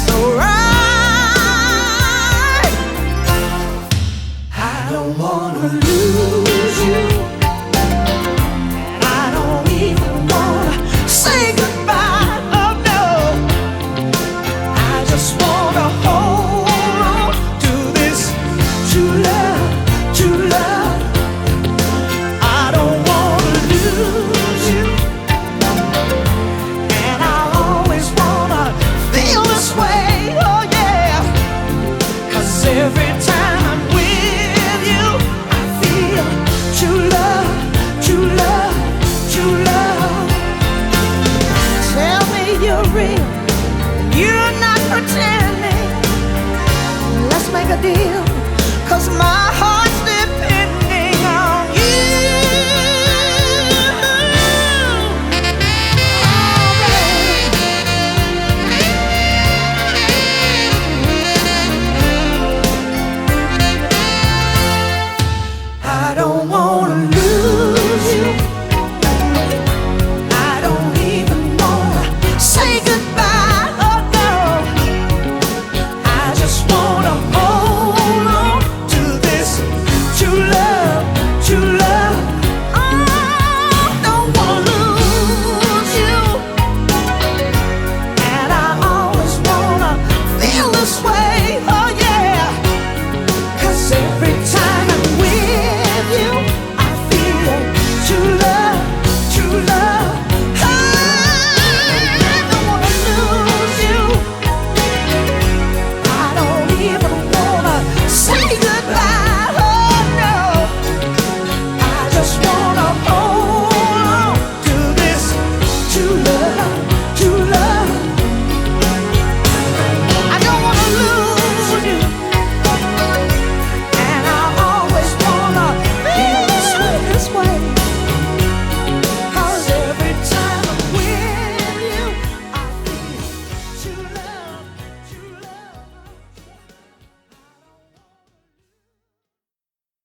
it's alright. I don't wanna lose.